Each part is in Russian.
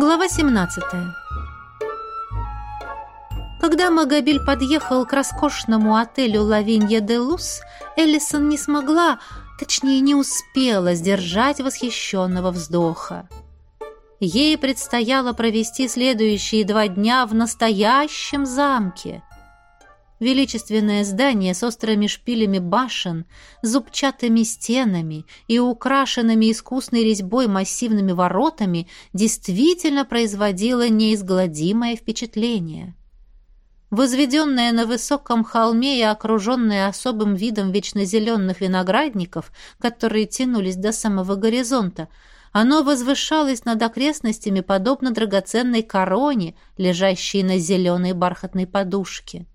Глава 17 Когда Магобиль подъехал к роскошному отелю «Лавинья де Лус», Эллисон не смогла, точнее не успела сдержать восхищенного вздоха. Ей предстояло провести следующие два дня в настоящем замке – Величественное здание с острыми шпилями башен, зубчатыми стенами и украшенными искусной резьбой массивными воротами действительно производило неизгладимое впечатление. Возведенное на высоком холме и окруженное особым видом вечно виноградников, которые тянулись до самого горизонта, оно возвышалось над окрестностями подобно драгоценной короне, лежащей на зеленой бархатной подушке.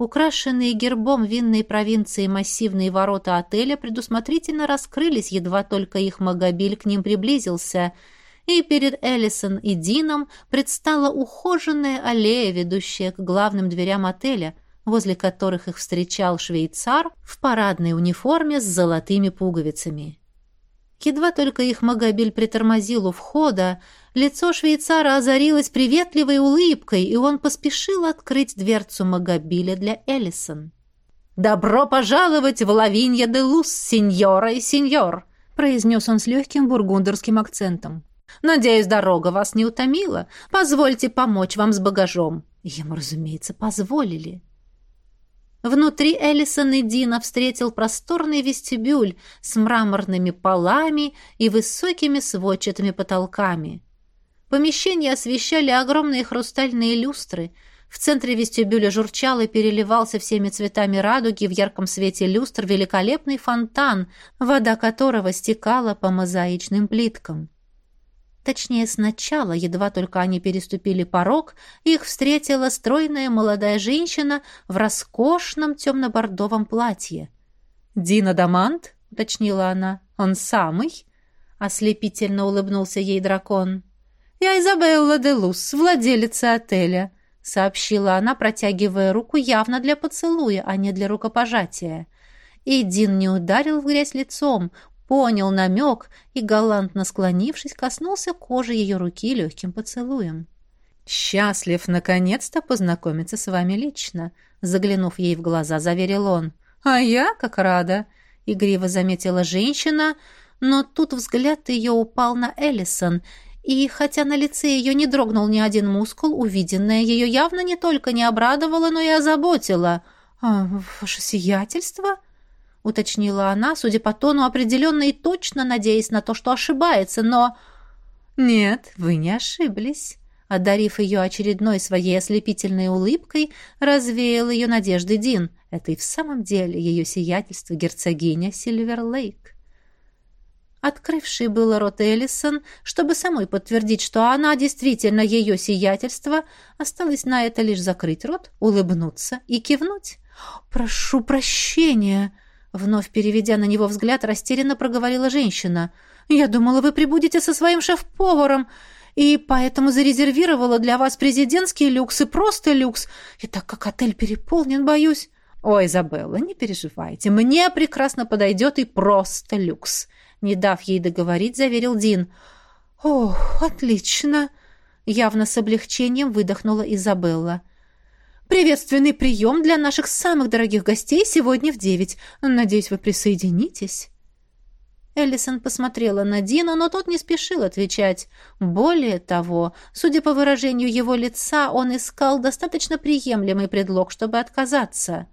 Украшенные гербом винной провинции массивные ворота отеля предусмотрительно раскрылись, едва только их Магобиль к ним приблизился, и перед Эллисон и Дином предстала ухоженная аллея, ведущая к главным дверям отеля, возле которых их встречал швейцар в парадной униформе с золотыми пуговицами. Едва только их Магобиль притормозил у входа, лицо швейцара озарилось приветливой улыбкой, и он поспешил открыть дверцу Магобиля для Эллисон. «Добро пожаловать в Лавинья де Лус, сеньора и сеньор!» произнес он с легким бургундерским акцентом. «Надеюсь, дорога вас не утомила. Позвольте помочь вам с багажом». Ему, разумеется, позволили. Внутри Эллисон и Дина встретил просторный вестибюль с мраморными полами и высокими сводчатыми потолками. Помещение освещали огромные хрустальные люстры. В центре вестибюля журчал и переливался всеми цветами радуги в ярком свете люстр великолепный фонтан, вода которого стекала по мозаичным плиткам. Точнее, сначала, едва только они переступили порог, их встретила стройная молодая женщина в роскошном темно-бордовом платье. «Дина Дамант?» — уточнила она. «Он самый?» — ослепительно улыбнулся ей дракон. «Я Изабелла де Лус, владелица отеля», — сообщила она, протягивая руку явно для поцелуя, а не для рукопожатия. И Дин не ударил в грязь лицом, понял намек и, галантно склонившись, коснулся кожи ее руки легким поцелуем. «Счастлив, наконец-то, познакомиться с вами лично», — заглянув ей в глаза, заверил он. «А я как рада», — игриво заметила женщина, но тут взгляд ее упал на Эллисон, и, хотя на лице ее не дрогнул ни один мускул, увиденное ее явно не только не обрадовало, но и озаботило. «А, «Ваше сиятельство?» — уточнила она, судя по тону, определенно и точно надеясь на то, что ошибается, но... «Нет, вы не ошиблись». Одарив ее очередной своей ослепительной улыбкой, развеял ее надежды Дин. Это и в самом деле ее сиятельство герцогиня Сильверлейк. Открывший было рот Эллисон, чтобы самой подтвердить, что она действительно ее сиятельство, осталось на это лишь закрыть рот, улыбнуться и кивнуть. «Прошу прощения!» Вновь переведя на него взгляд, растерянно проговорила женщина. «Я думала, вы прибудете со своим шеф-поваром, и поэтому зарезервировала для вас президентский люкс и просто люкс. И так как отель переполнен, боюсь...» «Ой, Изабелла, не переживайте, мне прекрасно подойдет и просто люкс», не дав ей договорить, заверил Дин. «Ох, отлично!» Явно с облегчением выдохнула Изабелла. Приветственный прием для наших самых дорогих гостей сегодня в девять. Надеюсь, вы присоединитесь». Эллисон посмотрела на Дина, но тот не спешил отвечать. Более того, судя по выражению его лица, он искал достаточно приемлемый предлог, чтобы отказаться.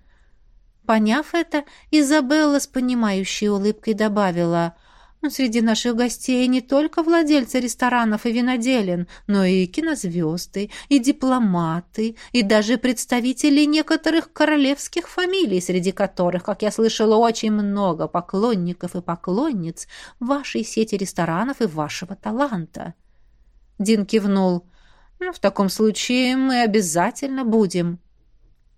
Поняв это, Изабелла с понимающей улыбкой добавила — среди наших гостей не только владельцы ресторанов и виноделин, но и кинозвезды, и дипломаты, и даже представители некоторых королевских фамилий, среди которых, как я слышала, очень много поклонников и поклонниц вашей сети ресторанов и вашего таланта. Дин кивнул. «Ну, в таком случае мы обязательно будем».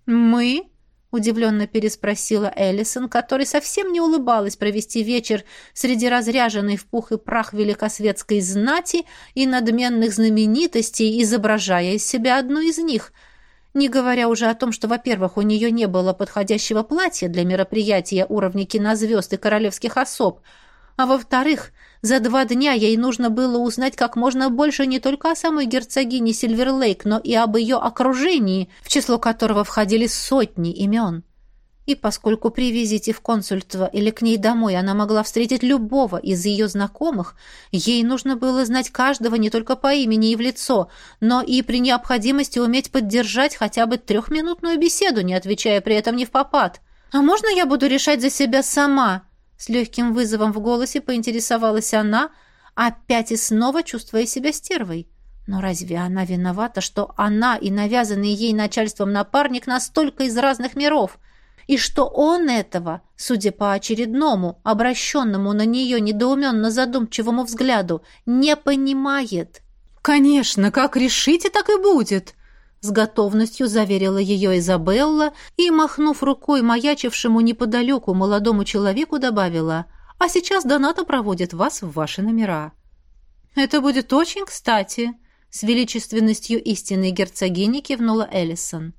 «Мы?» Удивленно переспросила Эллисон, которой совсем не улыбалась провести вечер среди разряженной в пух и прах великосветской знати и надменных знаменитостей, изображая из себя одну из них, не говоря уже о том, что, во-первых, у нее не было подходящего платья для мероприятия уровня кинозвезд и королевских особ, А во-вторых, за два дня ей нужно было узнать как можно больше не только о самой герцогине Сильверлейк, но и об ее окружении, в число которого входили сотни имен. И поскольку при визите в консульство или к ней домой она могла встретить любого из ее знакомых, ей нужно было знать каждого не только по имени и в лицо, но и при необходимости уметь поддержать хотя бы трехминутную беседу, не отвечая при этом не в попад. «А можно я буду решать за себя сама?» С легким вызовом в голосе поинтересовалась она, опять и снова чувствуя себя стервой. Но разве она виновата, что она и навязанный ей начальством напарник настолько из разных миров – и что он этого, судя по очередному, обращенному на нее недоуменно задумчивому взгляду, не понимает. «Конечно, как решите, так и будет!» С готовностью заверила ее Изабелла и, махнув рукой маячившему неподалеку молодому человеку, добавила «А сейчас Доната проводит вас в ваши номера». «Это будет очень кстати», — с величественностью истинной герцогини кивнула Эллисон.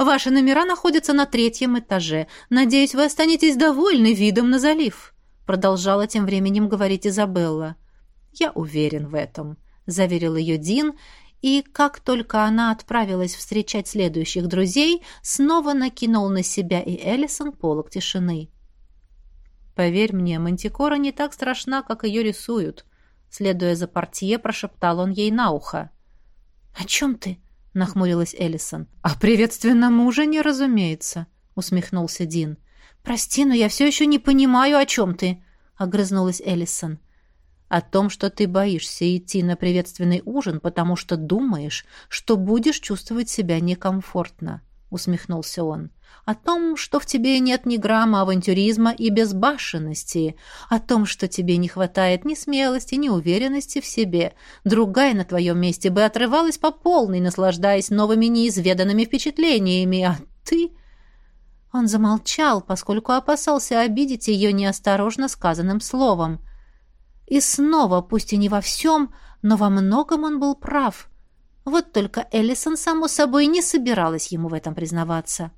Ваши номера находятся на третьем этаже. Надеюсь, вы останетесь довольны видом на залив», — продолжала тем временем говорить Изабелла. «Я уверен в этом», — заверил ее Дин, и как только она отправилась встречать следующих друзей, снова накинул на себя и Эллисон полог тишины. «Поверь мне, Мантикора не так страшна, как ее рисуют», — следуя за портье, прошептал он ей на ухо. «О чем ты?» — нахмурилась Эллисон. «О приветственном ужине, разумеется», — усмехнулся Дин. «Прости, но я все еще не понимаю, о чем ты», — огрызнулась Эллисон. «О том, что ты боишься идти на приветственный ужин, потому что думаешь, что будешь чувствовать себя некомфортно», — усмехнулся он о том, что в тебе нет ни грамма авантюризма и безбашенности, о том, что тебе не хватает ни смелости, ни уверенности в себе. Другая на твоем месте бы отрывалась по полной, наслаждаясь новыми неизведанными впечатлениями, а ты... Он замолчал, поскольку опасался обидеть ее неосторожно сказанным словом. И снова, пусть и не во всем, но во многом он был прав. Вот только Эллисон, само собой, не собиралась ему в этом признаваться.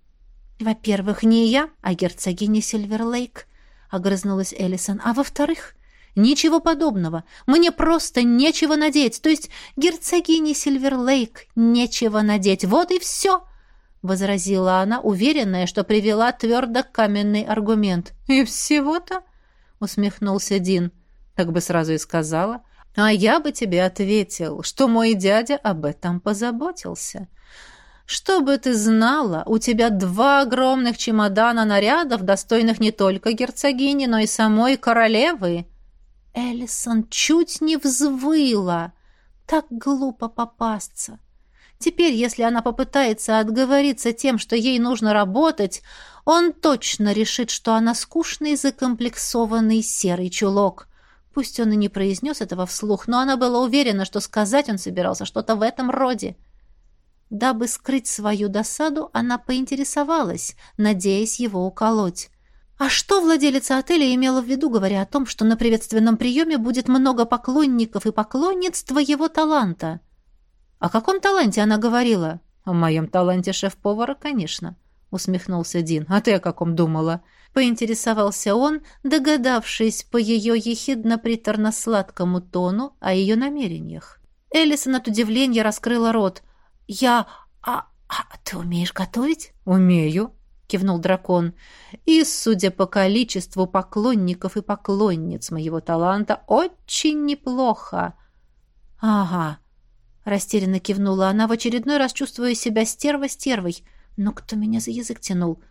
«Во-первых, не я, а герцогиня Сильверлейк», — огрызнулась Эллисон. «А во-вторых, ничего подобного. Мне просто нечего надеть. То есть герцогине Сильверлейк нечего надеть. Вот и все!» — возразила она, уверенная, что привела твердо каменный аргумент. «И всего-то?» — усмехнулся Дин. «Так бы сразу и сказала. А я бы тебе ответил, что мой дядя об этом позаботился». Чтобы ты знала, у тебя два огромных чемодана нарядов, достойных не только герцогини, но и самой королевы. Эллисон чуть не взвыла. Так глупо попасться. Теперь, если она попытается отговориться тем, что ей нужно работать, он точно решит, что она скучный закомплексованный серый чулок. Пусть он и не произнес этого вслух, но она была уверена, что сказать он собирался что-то в этом роде. — Дабы скрыть свою досаду, она поинтересовалась, надеясь его уколоть. А что владелица отеля имела в виду, говоря о том, что на приветственном приеме будет много поклонников и поклонниц твоего таланта? О каком таланте она говорила? О моем таланте шеф-повара, конечно, усмехнулся Дин. А ты о каком думала? Поинтересовался он, догадавшись по ее ехидно-приторно-сладкому тону о ее намерениях. Эллисон от удивления раскрыла рот. «Я... А, а ты умеешь готовить?» «Умею», — кивнул дракон. «И, судя по количеству поклонников и поклонниц моего таланта, очень неплохо». «Ага», — растерянно кивнула она, в очередной раз чувствуя себя стерва-стервой. «Но кто меня за язык тянул?»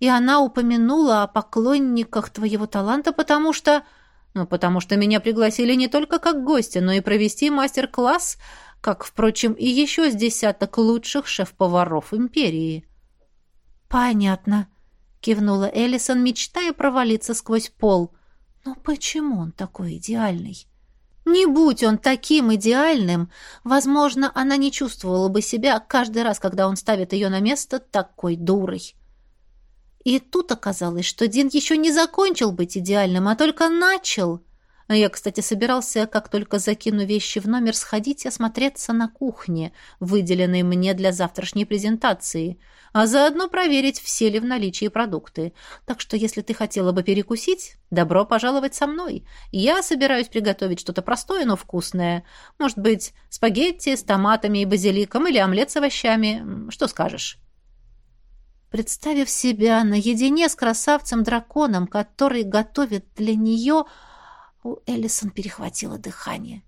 «И она упомянула о поклонниках твоего таланта, потому что...» «Ну, потому что меня пригласили не только как гостя, но и провести мастер-класс как, впрочем, и еще с десяток лучших шеф-поваров империи. «Понятно», — кивнула Эллисон, мечтая провалиться сквозь пол. «Но почему он такой идеальный?» Не будь он таким идеальным, возможно, она не чувствовала бы себя каждый раз, когда он ставит ее на место такой дурой. И тут оказалось, что Дин еще не закончил быть идеальным, а только начал — Я, кстати, собирался, как только закину вещи в номер, сходить и осмотреться на кухне, выделенной мне для завтрашней презентации, а заодно проверить, все ли в наличии продукты. Так что, если ты хотела бы перекусить, добро пожаловать со мной. Я собираюсь приготовить что-то простое, но вкусное. Может быть, спагетти с томатами и базиликом или омлет с овощами. Что скажешь?» Представив себя наедине с красавцем-драконом, который готовит для нее, у Эллисон перехватило дыхание.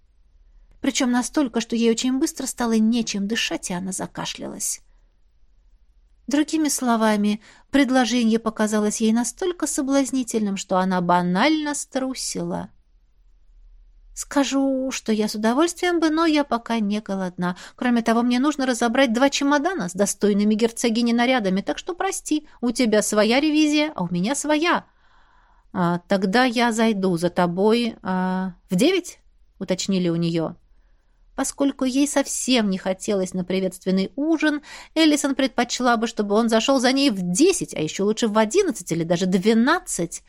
Причем настолько, что ей очень быстро стало нечем дышать, и она закашлялась. Другими словами, предложение показалось ей настолько соблазнительным, что она банально струсила. Скажу, что я с удовольствием бы, но я пока не голодна. Кроме того, мне нужно разобрать два чемодана с достойными герцогини нарядами, так что прости, у тебя своя ревизия, а у меня своя. А, тогда я зайду за тобой а, в девять, уточнили у нее. Поскольку ей совсем не хотелось на приветственный ужин, Эллисон предпочла бы, чтобы он зашел за ней в десять, а еще лучше в одиннадцать или даже двенадцать.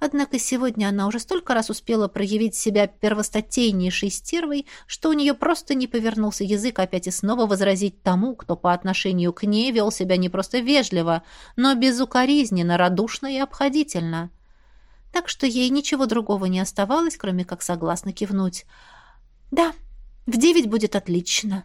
Однако сегодня она уже столько раз успела проявить себя первостатейнейшей стервой, что у нее просто не повернулся язык опять и снова возразить тому, кто по отношению к ней вел себя не просто вежливо, но безукоризненно, радушно и обходительно. Так что ей ничего другого не оставалось, кроме как согласно кивнуть. «Да, в девять будет отлично».